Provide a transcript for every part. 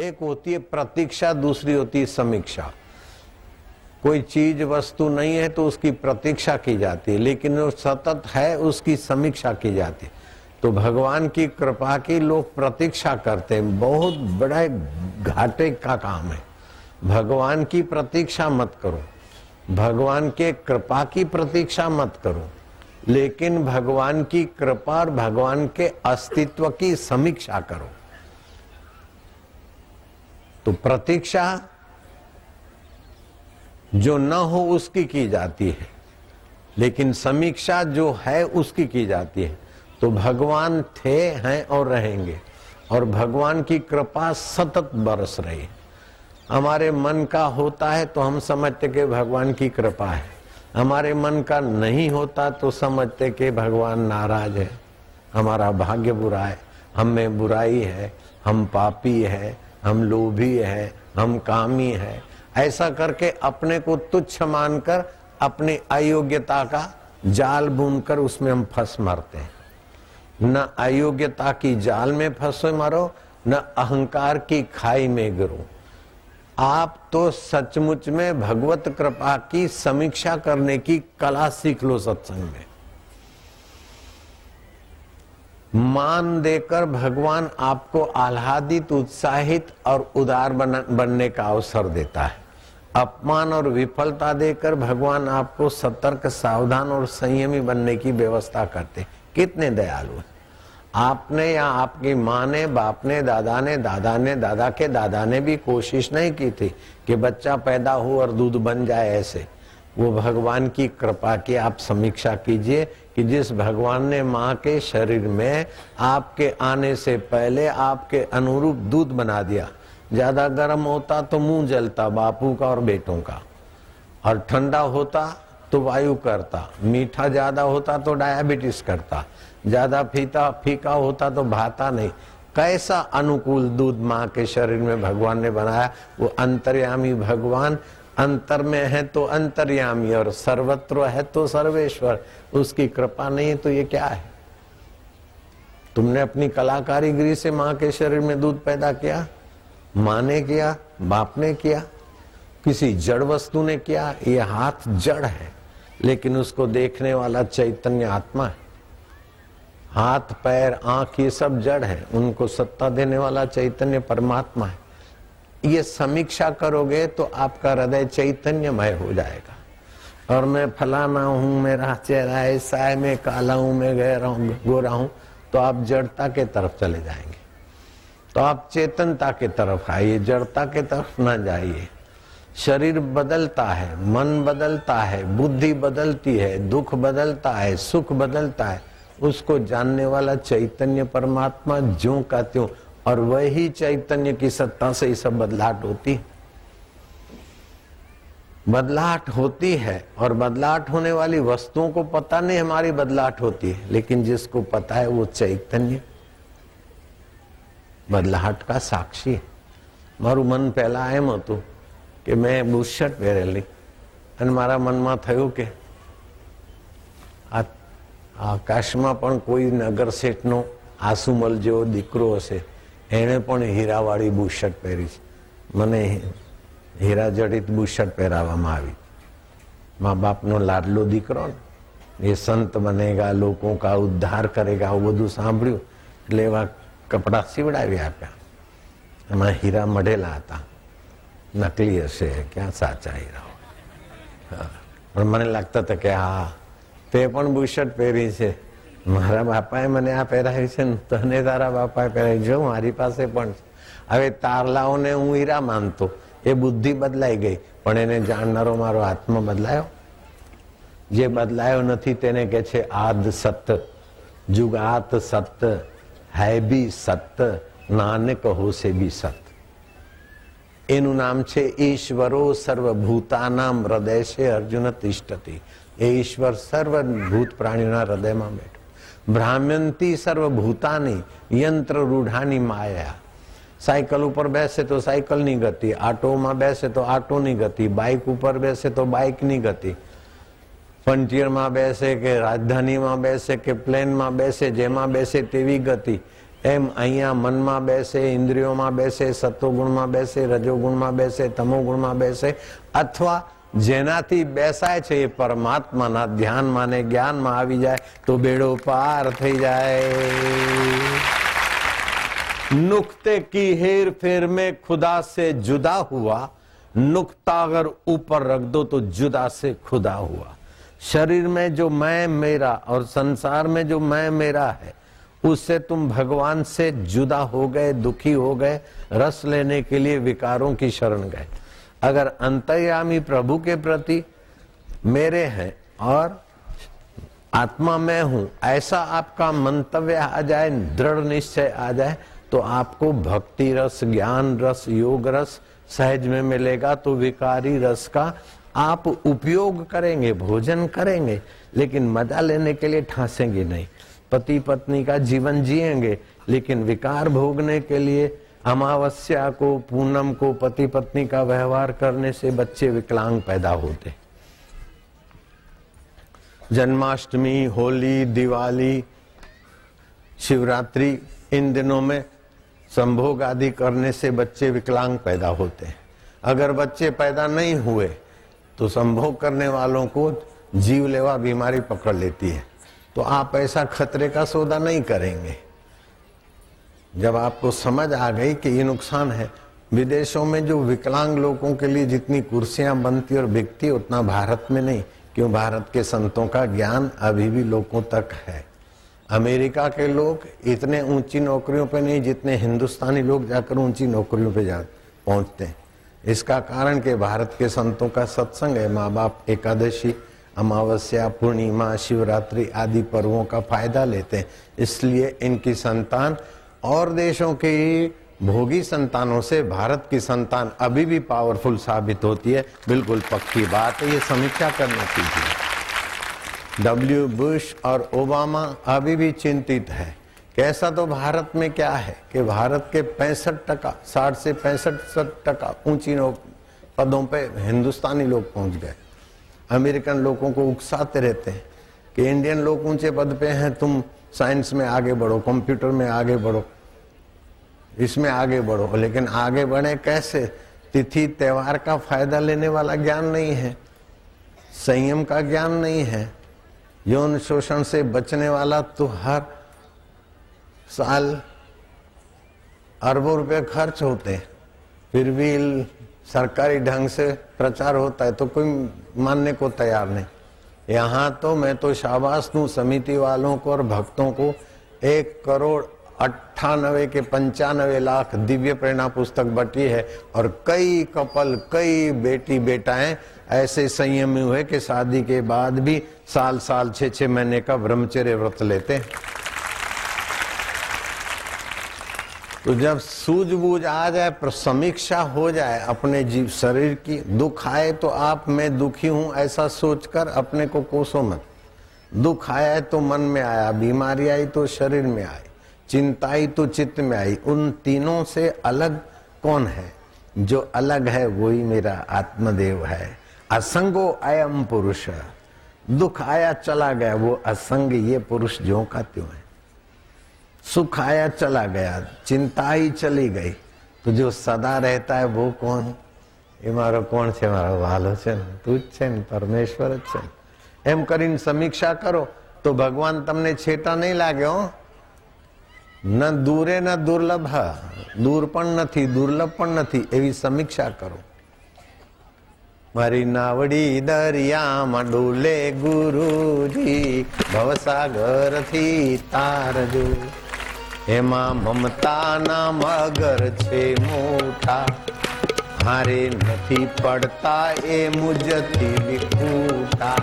एक होती है प्रतीक्षा, दूसरी होती है समीक्षा। कोई चीज़, वस्तु नहीं है तो उसकी प्रतीक्षा की जाती है, लेकिन जो सतत है उसकी समीक्षा की जाती है। तो भगवान की कृपा की लोग प्रतीक्षा करते हैं। बहुत बड़ा घाटे का काम है। भगवान की प्रतीक्षा मत करो। भगवान के कृपा की प्रतीक्षा मत करो। लेकिन भगवान की कृपा और भगवान के अस्तित्व की समीक्षा करो। तो प्रतीक्षा जो न हो उसकी की जाती है। लेकिन समीक्षा जो है उसकी की जाती है। तो भगवान थे, हैं और रहेंगे। और भगवान की कृपा सतत बरस रही है। हमारे मन का होता है तो हम समझते कि भगवान की कृपा है। हमारे मन का नहीं होता तो समझते कि भगवान नाराज़ है। हमारा भाग्य बुरा है। हम में बुराई है। हम पापी है। हम लोभी है, हम कामी है। ऐसा करके अपने को तुच्छ मानकर अपनी अयोग्यता का जाल बुनकर उसमें हम फंस मरते हैं। न अयोग्यता की जाल में फंसो मरो, न अहंकार की खाई में गिरो। आप तो सचमुच में भगवत कृपा की समीक्षा करने की कला सीख लो सत्संग में। मान देकर भगवान आपको आह्लादित, उत्साहित और उदार बनने का अवसर देता है। अपमान और विफलता देकर भगवान आपको सतर्क, सावधान और संयमी बनने की व्यवस्था करते कितने दयालु हैं। आपने या आपकी माँ ने, बाप ने, दादा ने दादा ने, दादा के दादा ने भी कोशिश नहीं की थी कि बच्चा पैदा हो और दूध बन जाए ऐसे। वो भगवान की कृपा की आप समीक्षा कीजिए कि जिस भगवान ने माँ के शरीर में आपके आने से पहले आपके अनुरूप दूध बना दिया। ज़्यादा गर्म होता तो मुँह जलता बापू का और बेटों का। और ठंडा होता तो वायु करता। मीठा ज़्यादा होता तो डायबिटीज़ करता। ज़्यादा फीता, फीका होता तो भाता नहीं। कैसा अनुकूल दूध माँ के शरीर में भगवान ने बनाया, वो अंतर्यामी भगवान अंतर में है तो अंतर्यामी और सर्वत्र है तो सर्वेश्वर। उसकी कृपा नहीं है तो ये क्या है? तुमने अपनी कलाकारीगिरी से माँ के शरीर में दूध पैदा किया, माँ ने किया, बाप ने किया, किसी जड़ वस्तु ने किया, ये हाथ जड़ है, लेकिन उसको देखने वाला चैतन्य आत्मा है। हाथ, पैर, आँख, ये सब जड़ है, उनको सत्ता देने वाला चैतन्य परमात्मा है। ये समीक्षा करोगे तो आपका हृदय चैतन्यमय हो जाएगा। और मैं फलाना हूँ, मेरा चेहरा ऐसा है, मैं काला हूँ, मैं गहरा हूँ, गोरा हूँ तो आप जड़ता के तरफ़ चले जाएँगे। तो आप चेतनता के तरफ़ आइए, जड़ता के तरफ़ न जाइए। शरीर बदलता है, मन बदलता है, बुद्धि बदलती है, दुख बदलता है, सुख बदलता है, उसको जानने वाला चैतन्य परमात्मा जो का त्यों और वही चैतन्य की सत्ता से ही सब बदलाहट होती है बदलाहट होती है और बदलाहट होने वाली वस्तुओं को पता नहीं हमारी बदलाहट होती है लेकिन जिसको पता है वो चैतन्य बदलाहट का साक्षी है મારું મન પહેલા એમ હતું કે મેં બુશર્ટ પહેરેલી અને મારા મનમાં થયું કે આ આકાશમાં પણ કોઈ નગર શેઠનો આસુમલ જેવો દીકરો હશે એણે પણ હીરાવાળી બુશર્ટ પહેરી છે મને હીરા જડિત બુશર્ટ પહેરાવવામાં આવી મા બાપનો લાડલો દીકરો ને એ સંત બનેગા લોકો કા ઉદ્ધાર કરેગા આવું બધું સાંભળ્યું એટલે એવા કપડાં સીવડાવી આપ્યા એમાં હીરા મઢેલા હતા નકલી હશે ક્યાં સાચા હીરા પણ મને લાગતા હતા કે હા તે પણ બુશર્ટ પહેરી છે મારા બાપાએ મને આ પહેરાવી છે ને તને તારા બાપાએ પહેરાવી જો મારી પાસે પણ હવે તારલાઓને હું હીરા માનતો એ બુદ્ધિ બદલાઈ ગઈ પણ એને જાણનારો મારો આત્મા બદલાયો જે બદલાયો નથી તેને કે છે આદ સત જુગાત સત હૈ બી સત નાનક હો સે બી સત એનું નામ છે ઈશ્વરો સર્વભૂતાનામ હૃદય છે અર્જુન તિષ્ઠતી એ ઈશ્વર સર્વભૂત પ્રાણીઓના હૃદયમાં બેઠો ભ્રામ્યંતી સર્વભૂતાની યંત્ર રૂઢાની માયા સાયકલ ઉપર બેસે તો સાયકલની ગતિ આટોમાં બેસે તો આટોની ગતિ બાઇક ઉપર બેસે તો બાઇકની ગતિ ફ્રન્ટિયરમાં બેસે કે રાજધાનીમાં બેસે કે પ્લેનમાં બેસે જેમાં બેસે તેવી ગતિ એમ અહીંયા મનમાં બેસે ઇન્દ્રિયોમાં બેસે સત્વગુણમાં બેસે રજોગુણમાં બેસે તમોગુણમાં બેસે અથવા જેનાથી બેસાય છે એ પરમાત્માના ધ્યાનમાં ને જ્ઞાનમાં આવી જાય તો બેડો પાર થઈ જાય नुक्ते की हेर फेर में खुदा से जुदा हुआ नुक्ता अगर ऊपर रख दो तो जुदा से खुदा हुआ शरीर में जो मैं मेरा और संसार में जो मैं मेरा है उससे तुम भगवान से जुदा हो गए दुखी हो गए रस लेने के लिए विकारों की शरण गए अगर अंतर्यामी प्रभु के प्रति मेरे हैं और आत्मा मैं हूँ, ऐसा आपका मंतव्य आ जाए, दृढ़ निश्चय आ जाए तो आपको भक्ति रस, ज्ञान रस, योग रस सहज में मिलेगा तो विकारी रस का आप उपयोग करेंगे, भोजन करेंगे, लेकिन मज़ा लेने के लिए ठासेंगे नहीं। पति पत्नी का जीवन जिएँगे, लेकिन विकार भोगने के लिए अमावस्या को, पूनम को पति पत्नी का व्यवहार करने से बच्चे विकलांग पैदा होते। जन्माष्टमी, होली, दिवाली, शिवरात्रि, इन दिनों में संभोग आदि करने से बच्चे विकलांग पैदा होते हैं। अगर बच्चे पैदा नहीं हुए तो संभोग करने वालों को जीव लेवा बीमारी पकड़ लेती है। तो आप ऐसा खतरे का सौदा नहीं करेंगे। जब आपको समझ आ गई कि ये नुकसान है, विदेशों में जो विकलांग लोगों के लिए जितनी कुर्सियाँ बनती और बिकती, उतना भारत में नहीं, क्यों भारत के संतों का ज्ञान अभी भी लोगों तक है। अमेरिका के लोग इतने ऊँची नौकरियों पे नहीं जितने हिंदुस्तानी लोग जाकर ऊँची नौकरियों पे जा, पहुँचते हैं। इसका कारण कि भारत के संतों का सत्संग है माँ बाप एकादशी, अमावस्या, पूर्णिमा, शिवरात्रि आदि पर्वों का फ़ायदा लेते हैं। इसलिए इनकी संतान और देशों की भोगी संतानों से भारत की संतान अभी भी पावरफुल साबित होती है। बिल्कुल पक्की बात है, ये समीक्षा करना चाहिए। डब्ल्यू बुश और ओबामा अभी भी चिंतित है। कैसा तो भारत में क्या है कि भारत के पैंसठ टका, साठ से पैंसठ टका ऊँची पदों पे हिंदुस्तानी लोग पहुँच गए। अमेरिकन लोगों को उकसाते रहते हैं कि इंडियन लोग ऊँचे पद पे हैं, तुम साइंस में आगे बढ़ो, कंप्यूटर में आगे बढ़ो। इसमें आगे बढ़ो। लेकिन आगे बढ़े कैसे? तिथि, त्योहार का फ़ायदा लेने वाला ज्ञान नहीं है। संयम का ज्ञान नहीं है। यौन शोषण से बचने वाला तो हर साल अरबों रुपए खर्च होते हैं। फिर भी सरकारी ढंग से प्रचार होता है तो कोई मानने को तैयार नहीं। यहाँ तो मैं तो शाबाश दू समिति वालों को और भक्तों को। एक करोड़ अट्ठानवे के पंचानवे लाख दिव्य प्रेरणा पुस्तक बटी है और कई कपल, कई बेटी बेटाएँ ऐसे संयमी हुए कि शादी के बाद भी साल साल छह छह महीने का ब्रह्मचर्य व्रत लेते हैं। तो जब सूझबूझ आ जाए समीक्षा हो जाए, अपने जीव शरीर की दुख आए तो आप, मैं दुखी हूँ ऐसा सोचकर अपने को कोसो मत। दुख आया तो मन में आया, बीमारी आई तो शरीर में आई। चिंता आई तो चित्त में आई उन तीनों से अलग कौन है जो अलग है वही मेरा आत्मदेव है असंगो अयम पुरुष दुख आया चला गया वो असंग ये पुरुष जो का त्यों है सुख आया चला गया चिंता ही चली गई तो जो सदा रहता है वो कौन એ મારો કોણ છે મારો વાલો છે ને તું જ છે ને પરમેશ્વર જ છે એમ કરીને સમીક્ષા કરો તો ભગવાન તમને છેટા નહીં લાગે હો ન દૂરે ન દુર્લભ, દૂર પણ નથી, દુર્લભ પણ નથી, એવી સમીક્ષા કરો. મારી નાવડી દરિયામાં ડોલે ગુરુજી ભવસાગરથી તારજો. એમાં મમતાના મગર છે મોટા. હારે નથી પડતા એ મુજથી વિખૂટા.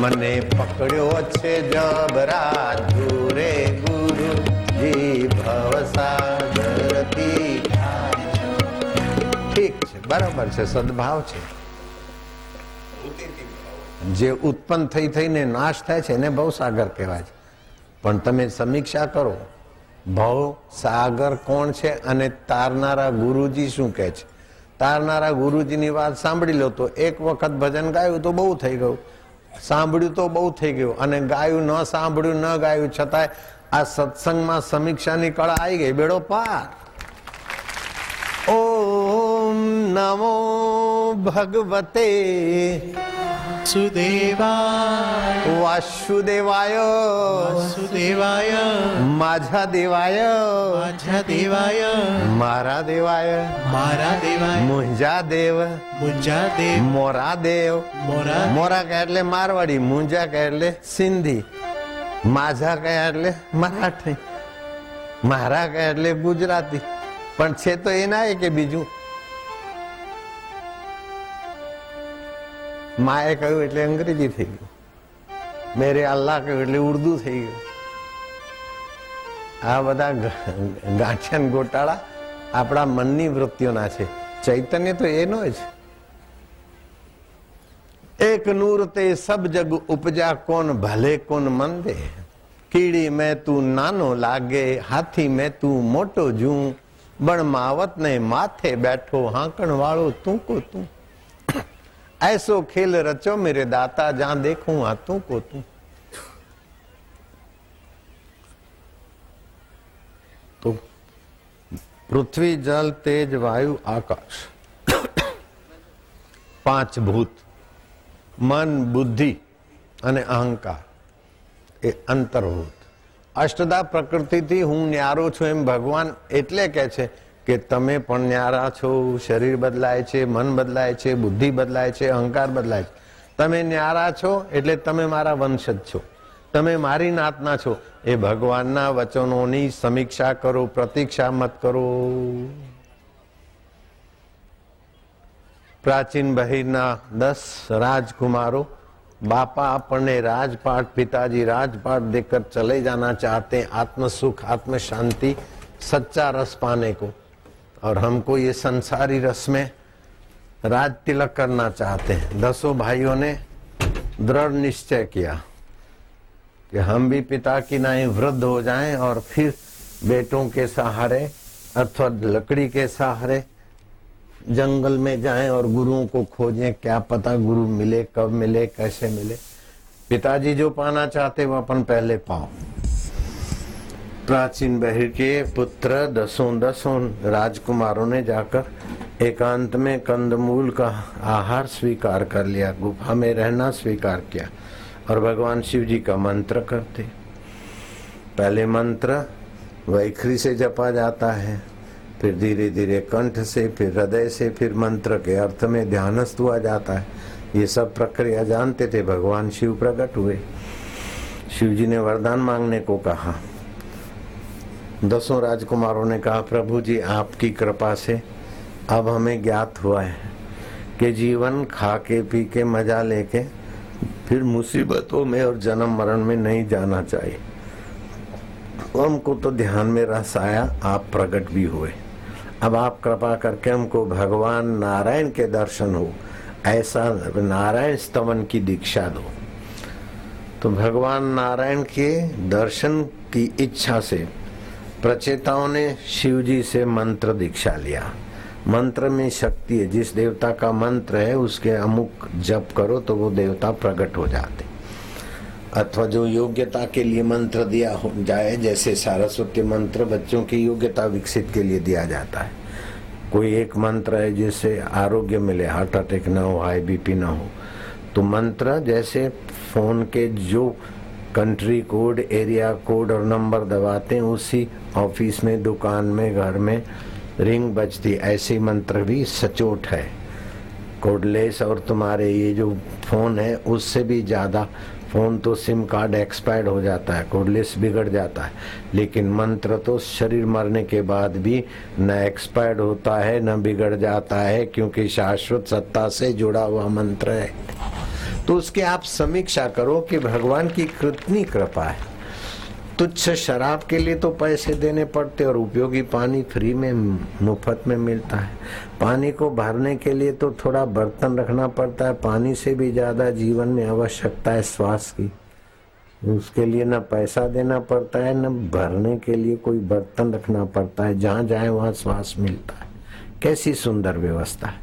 મને પકડ્યો છે જબરા જોરે બરાબર છે, સદભાવ છે. જે ઉત્પન્ન થઈ થઈને નાશ થાય છે, એને ભવસાગર કહેવાય છે. પણ તમે સમીક્ષા કરો, ભવ સાગર કોણ છે અને તારનારા ગુરુજી શું કહે છે? તારનારા ગુરુજીની વાત સાંભળી લો તો એક વખત ભજન ગાયું તો બહુ થઈ ગયું. સાંભળ્યું તો બહુ થઈ ગયું અને ગાયું ન સાંભળ્યું, ન ગાયું છતાંય આ સત્સંગમાં સમીક્ષાની કળા આવી ગઈ. બેડો પાર. ઓમ નમો ભગવતે સુદેવાય વાસુદેવાય વાસુદેવાય माझ्या દેવાય माझ्या દેવાય મારા દેવાય મારા દેવાય મુંજા દેવ મુંજા દેવ મોરા દેવ મોરા મોરા કહે એટલે મારવાડી મુંજા કહે એટલે સિંધી माझा કહે એટલે મરાઠી મારા કહે એટલે ગુજરાતી પણ છે તો એના એ કે બીજું માએ કહ્યું એટલે અંગ્રેજી થઈ ગયું. મેરે અલ્લાહ કહ્યું એટલે ઉર્દુ થઈ ગયું. આ બધા ગાંઠિયાન ગોટાળા આપણા મનની વૃત્તિઓના છે. ચૈતન્ય તો એનો જ. એક નૂર તે સબ જગ ઉપજા કોણ ભલે કોણ મંદે. કીડી મેં તું નાનો લાગે, હાથી મેં તું મોટો જું. બણ માવત ને માથે બેઠો હાંકણ વાળો તું કો તું. ऐसो खेल रचो मेरे दाता जहां देखूं आ तू को तू तो પૃથ્વી જલ તેજ વાયુ આકાશ પાંચ ભૂત મન બુદ્ધિ અને અહંકાર એ અંતર્ભૂત અષ્ટદા પ્રકૃતિથી હું ન્યારો છું એમ ભગવાન એટલે કે છે કે તમે પણ ન્યારા છો, શરીર બદલાય છે, મન બદલાય છે, બુદ્ધિ બદલાય છે, અહંકાર બદલાય છે. તમે ન્યારા છો એટલે તમે મારા વંશજ છો. તમે મારી નાતના છો. એ ભગવાનના વચનોની સમીક્ષા કરો, પ્રતીક્ષા મત કરો. પ્રાચીન બહિરના દસ રાજકુમારો, બાપા આપણને राजपाट પિતાજી राजपाट देकर ચલે जाना चाहते हैं आत्म सुख आत्म शांति सच्चा रस पाने और हमको ये संसारी रस में राज तिलक करना चाहते हैं। दसों भाइयों ने दृढ़ निश्चय किया कि हम भी पिता की नाई वृद्ध हो जाएँ और फिर बेटों के सहारे अथवा लकड़ी के सहारे जंगल में जाएँ और गुरुओं को खोजें, क्या पता गुरु मिले, कब मिले, कैसे मिले। पिताजी जो पाना चाहते वो अपन पहले पाओ। प्राचीन बहिर के पुत्र दसों दसों राजकुमारों ने जाकर एकांत में कंदमूल का आहार स्वीकार कर लिया, गुफा में रहना स्वीकार किया और भगवान शिव जी का मंत्र करते। पहले मंत्र वैखरी से जपा जाता है, फिर धीरे धीरे कंठ से, फिर हृदय से, फिर मंत्र के अर्थ में ध्यानस्थ हुआ जाता है। ये सब प्रक्रिया जानते थे, भगवान शिव प्रकट हुए। शिव जी ने वरदान मांगने को कहा दसों राजकुमारों ने कहा, प्रभु जी, आपकी कृपा से अब हमें ज्ञात हुआ है कि जीवन खा के पी के मज़ा लेके फिर मुसीबतों में और जन्म मरण में नहीं जाना चाहिए। हमको तो ध्यान में रस आया, आप प्रकट भी हुए। अब आप कृपा करके हमको भगवान नारायण के दर्शन हो, ऐसा नारायण स्तवन की दीक्षा दो। तो भगवान नारायण के दर्शन की इच्छा से प्रचेताओं ने शिव जी से मंत्र दीक्षा लिया। मंत्र में शक्ति है। जिस देवता का मंत्र है, उसके अमुक जप करो तो वो देवता प्रकट हो जाते। अथवा जो योग्यता के लिए मंत्र दिया हो जाए, जैसे सारस्वती मंत्र बच्चों की योग्यता विकसित के लिए दिया जाता है। कोई एक मंत्र है जिससे आरोग्य मिले, हार्ट अटैक ना हो हाई बीपी ना हो तो मंत्र जैसे फ़ोन के जो कंट्री कोड एरिया कोड और नंबर दबाते हैं, उसी ऑफ़िस में, दुकान में, घर में रिंग बजती ऐसे मंत्र भी सचोट है। कोडलेस और तुम्हारे ये जो फ़ोन है, उससे भी ज़्यादा फ़ोन तो सिम कार्ड एक्सपायर्ड हो जाता है कोडलेस बिगड़ जाता है। लेकिन मंत्र तो शरीर मरने के बाद भी न एक्सपायर्ड होता है, न बिगड़ जाता है, क्योंकि शाश्वत सत्ता से जुड़ा हुआ मंत्र है। तो उसकी आप समीक्षा करो कि भगवान की कितनी कृपा है। तुच्छ शराब के लिए तो पैसे देने पड़ते और उपयोगी पानी फ्री में, मुफ़्त में मिलता है। पानी को भरने के लिए तो थोड़ा बर्तन रखना पड़ता है। पानी से भी ज़्यादा जीवन में आवश्यकता है श्वास की। उसके लिए न पैसा देना पड़ता है, न भरने के लिए कोई बर्तन रखना पड़ता है। जहाँ जाए, वहाँ श्वास मिलता है। कैसी सुंदर व्यवस्था है।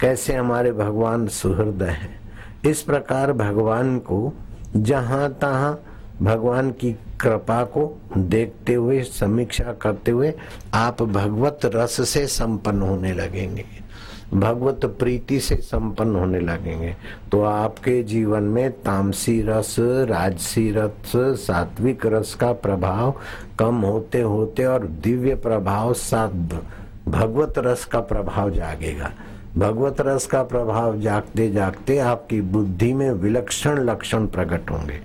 कैसे हमारे भगवान सुहृदय हैं। इस प्रकार भगवान को, जहाँ तहां भगवान की कृपा को देखते हुए, समीक्षा करते हुए, आप भगवत रस से संपन्न होने लगेंगे। भगवत प्रीति से संपन्न होने लगेंगे। तो आपके जीवन में तामसी रस, राजसी रस, सात्विक रस का प्रभाव कम होते होते और दिव्य प्रभाव सात भगवत रस का प्रभाव जागेगा। भगवत रस का प्रभाव जागते जागते आपकी बुद्धि में विलक्षण लक्षण प्रकट होंगे।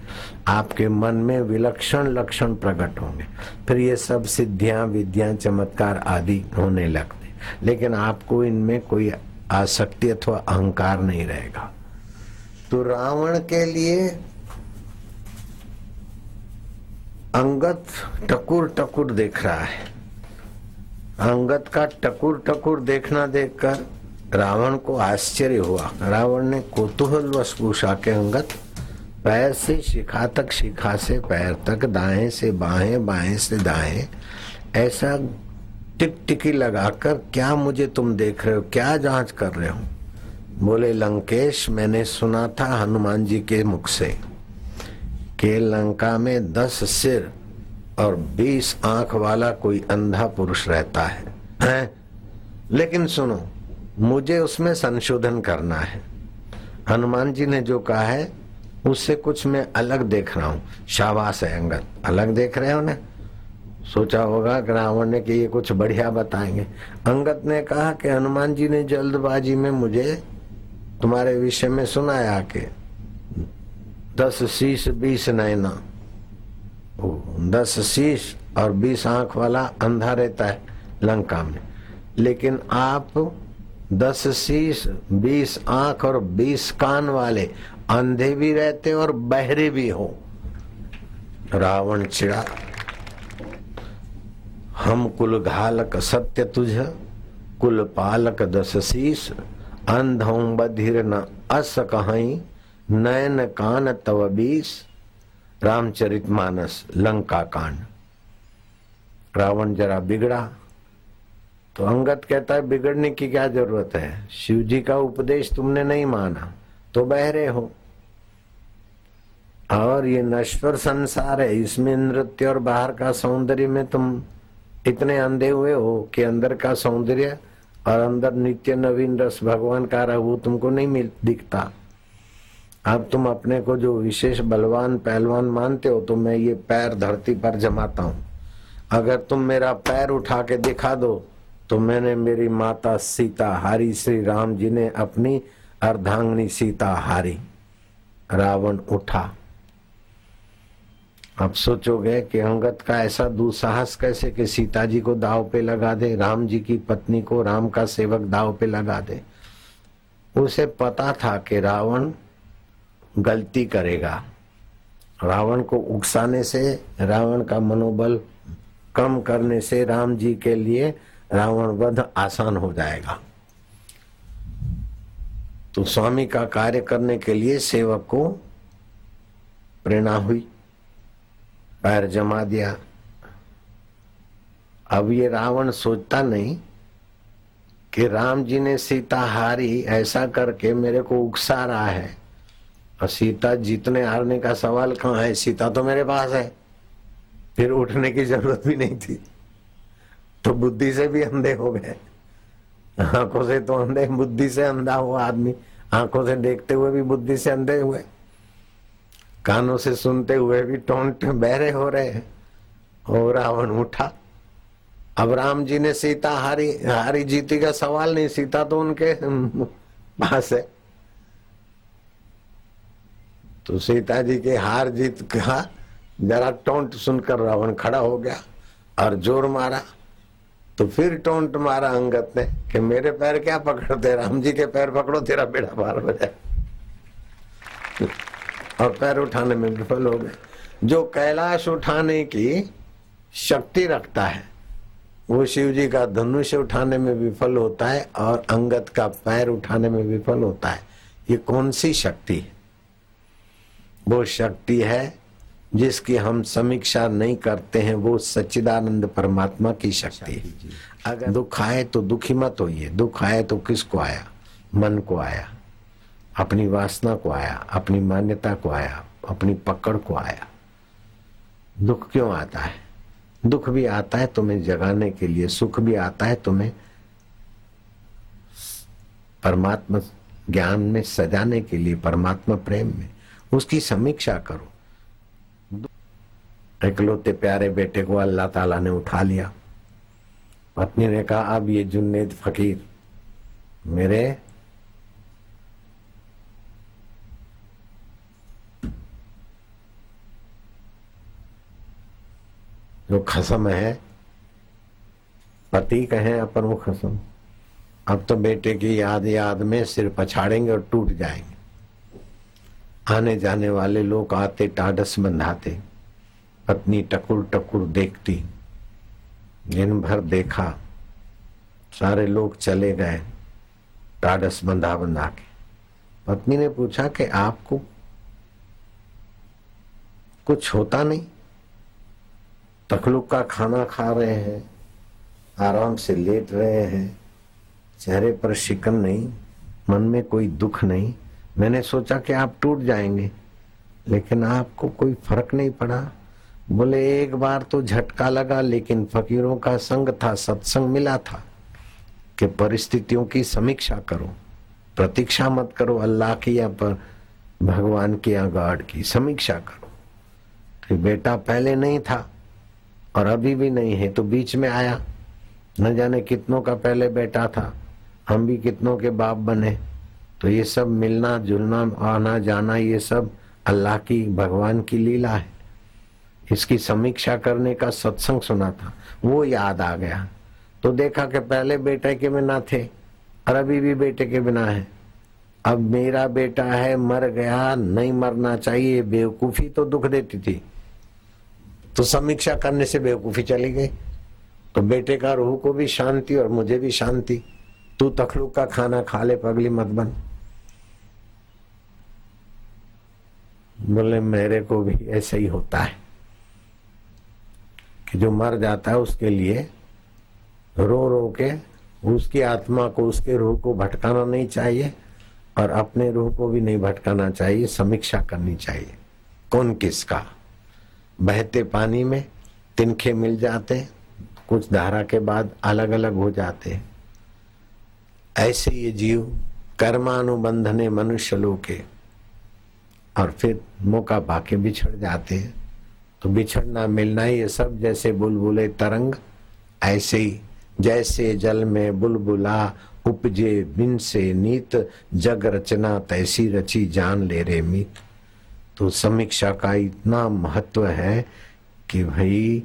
आपके मन में विलक्षण लक्षण प्रकट होंगे। फिर ये सब सिद्धियाँ, विद्या, चमत्कार आदि होने लगते। लेकिन आपको इनमें कोई आसक्ति अथवा अहंकार नहीं रहेगा। तो रावण के लिए अंगत टकुर टकुर देख रहा है। अंगत का टकुर टकुर देखना देखकर रावण को आश्चर्य हुआ। रावण ने कोतूहल पूछा के अंगत पैर से शिखा तक शिखा से पैर तक दाएँ से बाहें बाहें से दाएँ ऐसा टिक टिकी लगाकर क्या मुझे तुम देख रहे हो? क्या जाँच कर रहे हो? बोले लंकेश मैंने सुना था हनुमान जी के मुख से कि लंका में दस सिर और बीस आँख वाला कोई अंधा पुरुष रहता है, है? लेकिन सुनो मुझे उसमें संशोधन करना है। हनुमान जी ने जो कहा है, उससे कुछ मैं अलग देख रहा हूँ। शाबाश है अंगत अलग देख रहे हो ना? सोचा होगा कि रावण ने कि ये कुछ बढ़िया बताएँगे। अंगत ने कहा कि हनुमान जी ने जल्दबाजी में मुझे तुम्हारे विषय में सुनाया कि दस शीश, बीस नैना। दस शीश और बीस आँख वाला अंधा रहता है लंका में। लेकिन आप दस शीश बीस आँख और बीस कान वाले अंधे भी रहते और बहरे भी हो। रावण चिड़ा, हम कुल घालक सत्य तुझ, कुल पालक दस शीस, अंधों बधिर न अस कहीं, नयन कान तव बीस रामचरित मानस लंका कांड। रावण जरा बिगड़ा तो अंगत कहता है, बिगड़ने की क्या ज़रूरत है? शिव जी का उपदेश तुमने नहीं माना तो बहरे हो। और ये नश्वर संसार है, इसमें नृत्य और बाहर का सौंदर्य में तुम इतने अंधे हुए हो कि अंदर का सौंदर्य और अंदर नित्य नवीन रस भगवान का रहा, वो तुमको नहीं मिल, दिखता। अब तुम अपने को जो विशेष बलवान पहलवान मानते हो तो मैं ये पैर धरती पर जमाता हूँ। अगर तुम मेरा पैर उठा के दिखा दो तो मैंने मेरी माता सीता हारी, श्री राम जी ने अपनी अर्धांगनी सीता हारी। रावण उठा। अब सोचोगे कि अंगत का ऐसा दुसाहस कैसे कि सीता जी को दाव पे लगा दे, राम जी की पत्नी को राम का सेवक दाव पे लगा दे। उसे पता था कि रावण गलती करेगा। रावण को उकसाने से, रावण का मनोबल कम करने से राम जी के लिए रावण वध आसान हो जाएगा। तो स्वामी का कार्य करने के लिए सेवक को प्रेरणा हुई, पैर जमा दिया। अब ये रावण सोचता नहीं कि राम जी ने सीता हारी, ऐसा करके मेरे को उकसा रहा है। और सीता जीतने हारने का सवाल कहाँ है? सीता तो मेरे पास है। फिर उठने की ज़रूरत भी नहीं थी। तो बुद्धि से भी अंधे हो गए। आँखों से तो अंधे, बुद्धि से अंधा हुआ आदमी। आँखों से देखते हुए भी बुद्धि से अंधे हुए। कानों से सुनते हुए भी टोंट बहरे हो रहे हैं। और रावण उठा। अब राम जी ने सीता हारी हारी जीती का सवाल नहीं, सीता तो उनके पास है। तो सीता जी के हार जीत का जरा टोंट सुनकर रावण खड़ा हो गया और ज़ोर मारा। तो फिर टोंट मारा अंगत ने कि मेरे पैर क्या पकड़ते राम जी के पैर पकड़ो, तेरा बेड़ा पार हो जाए। और पैर उठाने में विफल हो गए। जो कैलाश उठाने की शक्ति रखता है, वो शिव जी का धनुष उठाने में विफल होता है और अंगत का पैर उठाने में विफल होता है। ये कौन सी शक्ति है? वो शक्ति है जिसकी हम समीक्षा नहीं करते हैं वो सच्चिदानंद परमात्मा की शक्ति है। अगर दुख आए तो दुखी मत होइए। दुख आए तो किसको आया? मन को आया। अपनी वासना को आया। अपनी मान्यता को आया। अपनी पकड़ को आया। दुख क्यों आता है? दुख भी आता है तुम्हें जगाने के लिए। सुख भी आता है तुम्हें परमात्मा ज्ञान में सजाने के लिए परमात्मा प्रेम में। उसकी समीक्षा करो। इकलौते प्यारे बेटे को अल्लाह ताला ने उठा लिया। पत्नी ने कहा, अब ये जुन्नेद फकीर, मेरे जो खसम है, पति कहे अपन वो खसम, अब तो बेटे की याद याद में सिर पछाड़ेंगे और टूट जाएँगे। आने जाने वाले लोग आते, टाडस बंधाते। पत्नी टकुर टकुर देखती। दिन भर देखा। सारे लोग चले गए टाडस बंधा बंधा के पत्नी ने पूछा कि आपको कुछ होता नहीं? तखलुक का खाना खा रहे हैं, आराम से लेट रहे हैं, चेहरे पर शिकन नहीं, मन में कोई दुख नहीं। मैंने सोचा कि आप टूट जाएँगे, लेकिन आपको कोई फ़र्क नहीं पड़ा। बोले, एक बार तो झटका लगा, लेकिन फकीरों का संग था, सत्संग मिला था कि परिस्थितियों की समीक्षा करो। प्रतीक्षा मत करो, अल्लाह की या पर भगवान की या गॉड की, समीक्षा करो। कि बेटा पहले नहीं था और अभी भी नहीं है तो बीच में आया। न जाने कितनों का पहले बेटा था, हम भी कितनों के बाप बने। तो ये सब मिलना, जुलना, आना, जाना, ये सब अल्लाह की, भगवान की लीला है। इसकी समीक्षा करने का सत्संग सुना था। वो याद आ गया। तो देखा कि पहले बेटे के बिना थे और अभी भी बेटे के बिना है। अब मेरा बेटा है, मर गया, नहीं मरना चाहिए। बेवकूफ़ी तो दुख देती थी। तो समीक्षा करने से बेवकूफ़ी चली गई। तो बेटे का रूह को भी शांति और मुझे भी शांति। तू तखलुक का खाना खा ले, पगली मत बन। बोले, मेरे को भी ऐसा ही होता है। कि जो मर जाता है उसके लिए रो रो के उसकी आत्मा को उसके रूह को भटकाना नहीं चाहिए और अपने रूह को भी नहीं भटकाना चाहिए, समीक्षा करनी चाहिए। कौन किसका? बहते पानी में तिनखे मिल जाते, कुछ धारा के बाद अलग अलग हो जाते। ऐसे ये जीव कर्मानुबंधने मनुष्य लोग के और फिर मौका पाके बिछड़ जाते हैं। तो बिछड़ना, मिलना, ये सब जैसे बुलबुले तरंग, ऐसे ही जैसे जल में बुलबुला उपजे, बिन से नीत, जग रचना, तैसी रची जान ले रे मीत। तो समीक्षा का इतना महत्व है कि भाई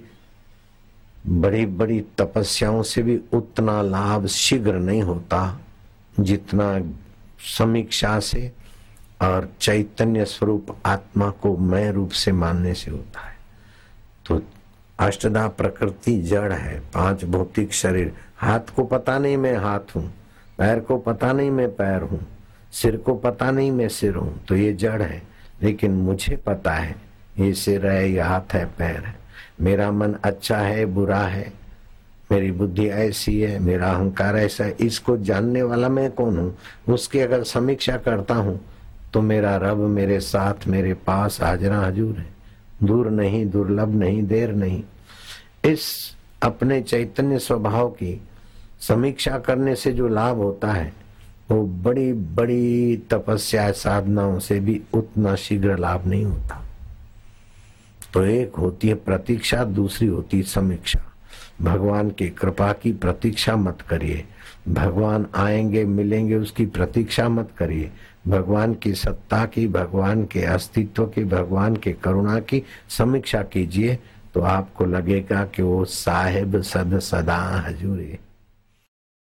बड़ी बड़ी तपस्याओं से भी उतना लाभ शीघ्र नहीं होता, जितना समीक्षा से और चैतन्य स्वरूप आत्मा को मय रूप से मानने से होता है। तो अष्टदा प्रकृति जड़ है, पाँच भौतिक शरीर। हाथ को पता नहीं मैं हाथ हूँ, पैर को पता नहीं मैं पैर हूँ, सिर को पता नहीं मैं सिर हूँ तो ये जड़ है। लेकिन मुझे पता है, ये सिर है, ये हाथ है, पैर है। मेरा मन अच्छा है, बुरा है, मेरी बुद्धि ऐसी है, मेरा अहंकार ऐसा है, इसको जानने वाला मैं कौन हूँ? उसकी अगर समीक्षा करता हूँ तो मेरा रब मेरे साथ, मेरे पास हाजरा हजूर है। दूर नहीं, दुर्लभ नहीं, देर नहीं। इस अपने चैतन्य स्वभाव की समीक्षा करने से जो लाभ होता है, वो बड़ी बड़ी तपस्या साधनाओं से भी उतना शीघ्र लाभ नहीं होता। तो एक होती है प्रतीक्षा, दूसरी होती है समीक्षा। भगवान की कृपा की प्रतीक्षा मत करिए। भगवान आएँगे, मिलेंगे, उसकी प्रतीक्षा मत करिए। भगवान की सत्ता की, भगवान के अस्तित्व की, भगवान के करुणा की समीक्षा कीजिए तो आपको लगेगा कि वो साहेब सद सदा हजूर।